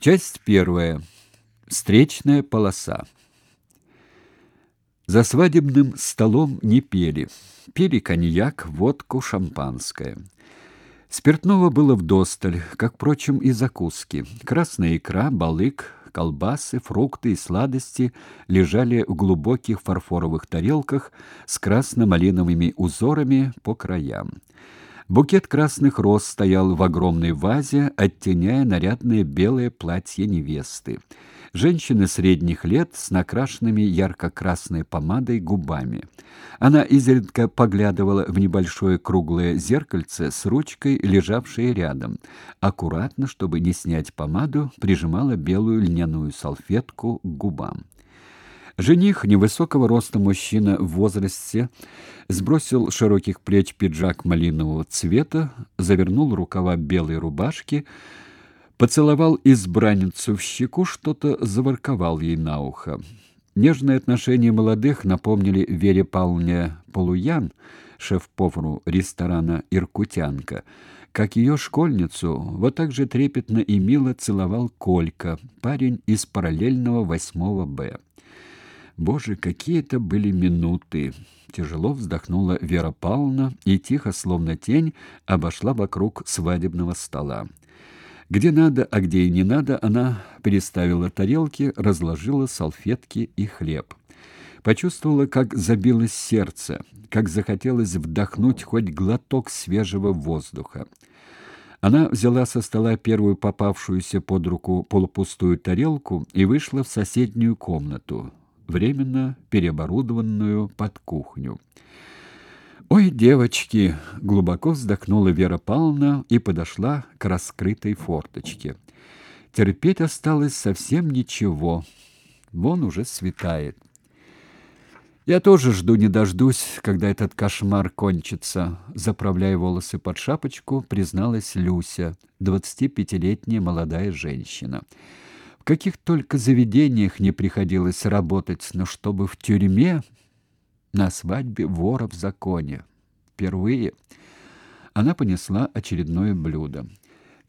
Часть первая. Встречная полоса. За свадебным столом не пели. Пили коньяк, водку, шампанское. Спиртного было вдосталь, как, впрочем, и закуски. Красная икра, балык, колбасы, фрукты и сладости лежали в глубоких фарфоровых тарелках с красно-малиновыми узорами по краям. Букет красных роз стоял в огромной вазе, оттеняя нарядное белое платье невесты. Женщина средних лет с накрашенными ярко-красной помадой губами. Она изредка поглядывала в небольшое круглое зеркальце с ручкой, лежавшей рядом. Аккуратно, чтобы не снять помаду, прижимала белую льняную салфетку к губам. Жених, невысокого роста мужчина в возрасте, сбросил широких плеч пиджак малинового цвета, завернул рукава белой рубашки, поцеловал избранницу в щеку, что-то заворковал ей на ухо. Нежные отношения молодых напомнили Вере Павловне Полуян, шеф-повару ресторана «Иркутянка», как ее школьницу, вот так же трепетно и мило целовал Колька, парень из параллельного восьмого Б. Боже, какие это были минуты! Тяжело вздохнула Вера Павловна и тихо, словно тень, обошла вокруг свадебного стола. Где надо, а где и не надо, она переставила тарелки, разложила салфетки и хлеб. Почувствовала, как забилось сердце, как захотелось вдохнуть хоть глоток свежего воздуха. Она взяла со стола первую попавшуюся под руку полупустую тарелку и вышла в соседнюю комнату, временно переоборудованную под кухню. «Ой, девочки!» — глубоко вздохнула Вера Павловна и подошла к раскрытой форточке. Терпеть осталось совсем ничего. Вон уже светает. Я тоже жду не дождусь, когда этот кошмар кончится, заправляя волосы под шапочку, призналась Люся, двадцатипятилетняя молодая женщина каких только заведениях не приходилось работать, но чтобы в тюрьме на свадьбе вора в законе. Впервые она понесла очередное блюдо.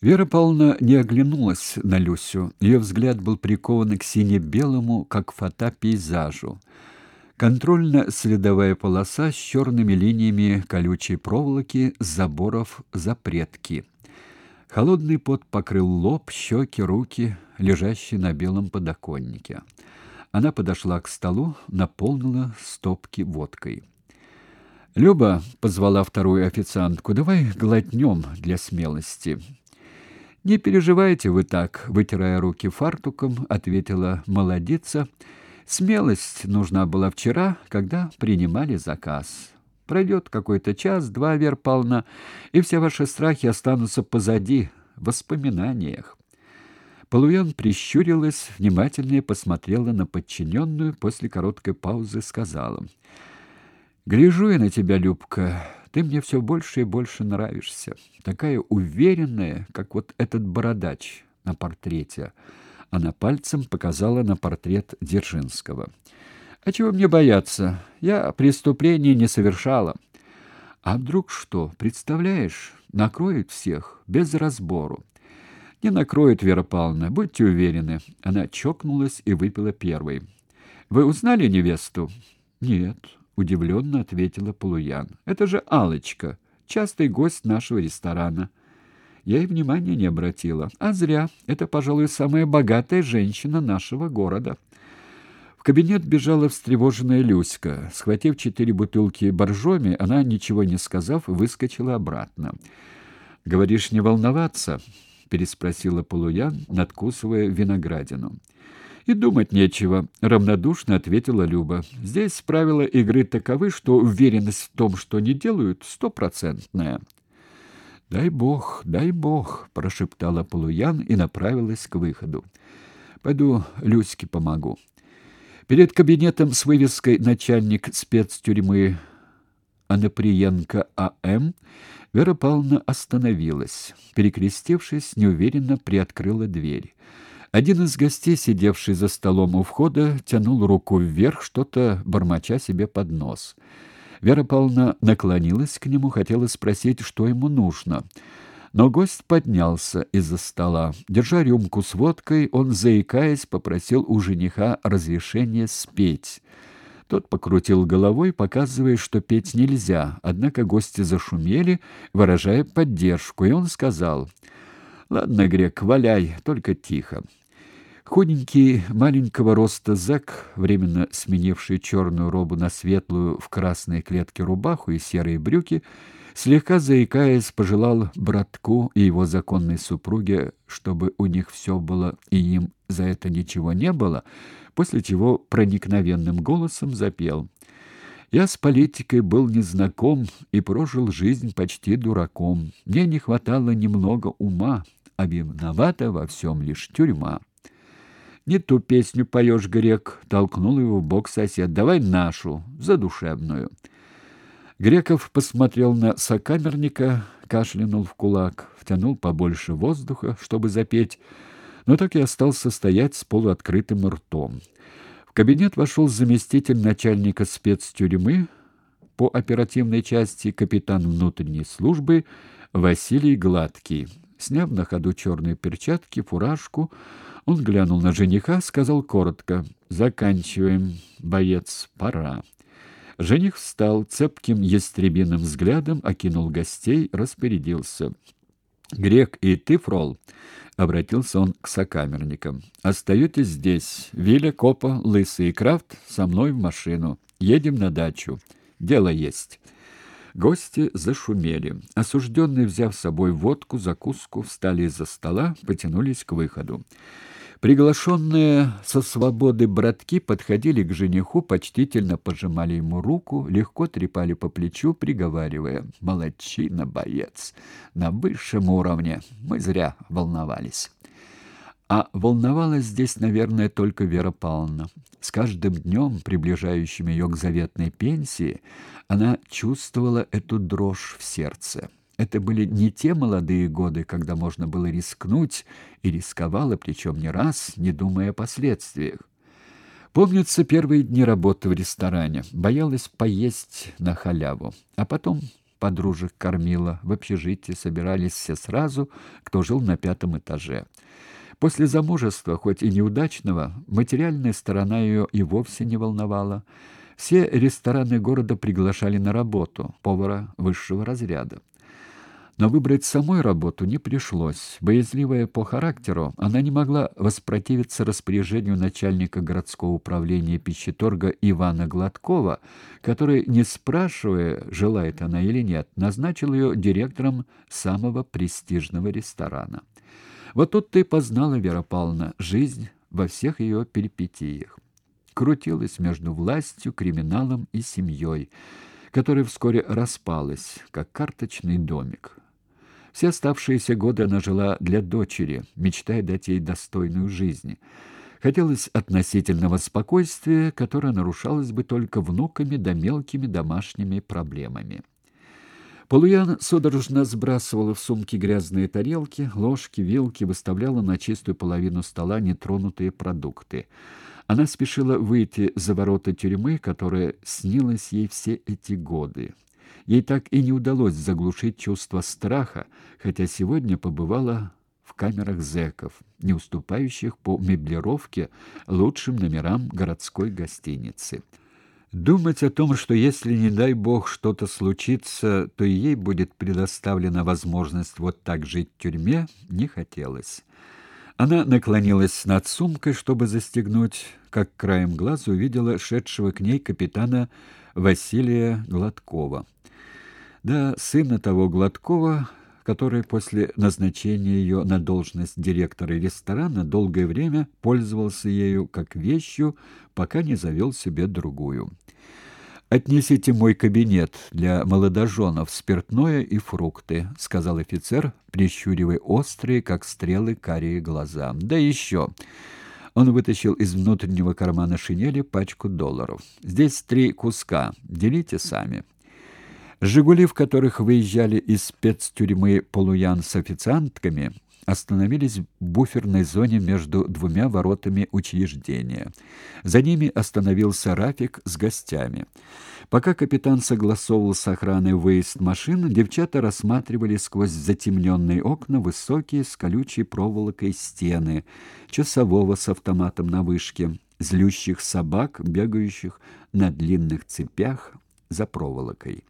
Вера Павловна не оглянулась на Люсю. Ее взгляд был прикован к сине-белому, как фото, пейзажу. Контрольно-следовая полоса с черными линиями колючей проволоки заборов запретки. Холодный пот покрыл лоб, щеки, руки, лежащие на белом подоконнике. Она подошла к столу, наполнила стопки водкой. Люба позвала вторую официантку. Давай глотнем для смелости. Не переживайте вы так, вытирая руки фартуком, ответила молодица. Смелость нужна была вчера, когда принимали заказ. Пройдет какой-то час, два, Вер Павловна, и все ваши страхи останутся позади, в воспоминаниях. Полуян прищурилась, внимательнее посмотрела на подчиненную, после короткой паузы сказала. «Гляжу я на тебя, Любка, ты мне все больше и больше нравишься. Такая уверенная, как вот этот бородач на портрете». Она пальцем показала на портрет Дзержинского. А чего мне бояться? Я преступления не совершала. А вдруг что, представляешь, накроют всех без разбору. Не накроет Вера Павловна, будьте уверены. Она чокнулась и выпила первой. Вы узнали невесту? Нет, удивленно ответила Полуян. Это же Алочка, частый гость нашего ресторана. Я и внимания не обратила. А зря. Это, пожалуй, самая богатая женщина нашего города. Кабинет бежала встревоженная Люська. Схватив четыре бутылки боржоми, она, ничего не сказав, выскочила обратно. «Говоришь, не волноваться?» — переспросила Полуян, надкусывая виноградину. «И думать нечего», — равнодушно ответила Люба. «Здесь правила игры таковы, что уверенность в том, что не делают, стопроцентная». «Дай бог, дай бог», — прошептала Полуян и направилась к выходу. «Пойду Люське помогу». Перед кабинетом с вывеской «Начальник спецтюрьмы Анаприенко А.М.» Вера Павловна остановилась. Перекрестившись, неуверенно приоткрыла дверь. Один из гостей, сидевший за столом у входа, тянул руку вверх, что-то бормоча себе под нос. Вера Павловна наклонилась к нему, хотела спросить, что ему нужно. Но гость поднялся из-за стола. Держа рюмку с водкой, он, заикаясь, попросил у жениха разрешения спеть. Тот покрутил головой, показывая, что петь нельзя, однако гости зашумели, выражая поддержку, и он сказал, «Ладно, Грек, валяй, только тихо». Худенький, маленького роста зэк, временно сменивший черную робу на светлую в красной клетке рубаху и серые брюки, слегка заикаясь, пожелал братку и его законной супруге, чтобы у них все было и им за это ничего не было, после чего проникновенным голосом запел я с политикой был незнаком и прожил жизнь почти дураком. Мне не хватало немного ума, а виновата во всем лишь тюрьма. «Не ту песню поешь, грек», — толкнул его в бок сосед. «Давай нашу, задушевную». Греков посмотрел на сокамерника, кашлянул в кулак, втянул побольше воздуха, чтобы запеть, но так и остался стоять с полуоткрытым ртом. В кабинет вошел заместитель начальника спецтюрьмы по оперативной части капитан внутренней службы Василий Гладкий. Сняв на ходу черные перчатки, фуражку, он глянул на жениха, сказал коротко «Заканчиваем, боец, пора». Жених встал, цепким ястребиным взглядом окинул гостей, распорядился. «Грек и ты, Фрол?» — обратился он к сокамерникам. «Остаетесь здесь. Виля, Копа, Лысый и Крафт со мной в машину. Едем на дачу. Дело есть». Гости зашумели. Осужденные, взяв с собой водку, закуску, встали из-за стола, потянулись к выходу. Приглашенные со свободы братки подходили к жениху, почтительно пожимали ему руку, легко трепали по плечу, приговаривая «Молодчина, боец! На высшем уровне! Мы зря волновались!» А волновалась здесь, наверное, только Вера Павловна. С каждым днем, приближающим ее к заветной пенсии, она чувствовала эту дрожь в сердце. Это были не те молодые годы, когда можно было рискнуть, и рисковала, причем не раз, не думая о последствиях. Помнятся первые дни работы в ресторане. Боялась поесть на халяву. А потом подружек кормила. В общежитии собирались все сразу, кто жил на пятом этаже. После замужества, хоть и неудачного, материальная сторона ее и вовсе не волновала. Все рестораны города приглашали на работу повара высшего разряда. Но выбрать самой работу не пришлось. Боязливая по характеру, она не могла воспротивиться распоряжению начальника городского управления пищеторга Ивана Гладкова, который, не спрашивая, желает она или нет, назначил ее директором самого престижного ресторана. Вот тут ты познала, Вера Павловна, жизнь во всех ее перипетиях. Крутилась между властью, криминалом и семьей, которая вскоре распалась, как карточный домик. Все оставшиеся годы она жила для дочери, мечтая дать ей достойную жизнь. Хотелось относительного спокойствия, которое нарушалось бы только внуками да мелкими домашними проблемами. Полуян судорожно сбрасывала в сумки грязные тарелки, ложки, вилки, выставляла на чистую половину стола нетронутые продукты. Она спешила выйти за ворота тюрьмы, которая снилась ей все эти годы. Ей так и не удалось заглушить чувство страха, хотя сегодня побывала в камерах зэков, не уступающих по меблировке лучшим номерам городской гостиницы. Думать о том, что если, не дай бог, что-то случится, то и ей будет предоставлена возможность вот так жить в тюрьме, не хотелось. Она наклонилась над сумкой, чтобы застегнуть, как краем глаза увидела шедшего к ней капитана Василия Гладкова. Да, сына того Гладкова, который после назначения ее на должность директора ресторана долгое время пользовался ею как вещью, пока не завел себе другую. «Отнесите мой кабинет для молодоженов спиртное и фрукты», — сказал офицер, прищуривая острые, как стрелы, карие глаза. «Да еще...» Он вытащил из внутреннего кармана шинели пачку долларов. «Здесь три куска. Делите сами». «Жигули», в которых выезжали из спецтюрьмы Полуян с официантками, остановились в буферной зоне между двумя воротами учреждения. За ними остановился Рафик с гостями. Пока капитан согласовывал с охраной выезд машин, девчата рассматривали сквозь затемненные окна высокие с колючей проволокой стены, часового с автоматом на вышке, злющих собак, бегающих на длинных цепях за проволокой.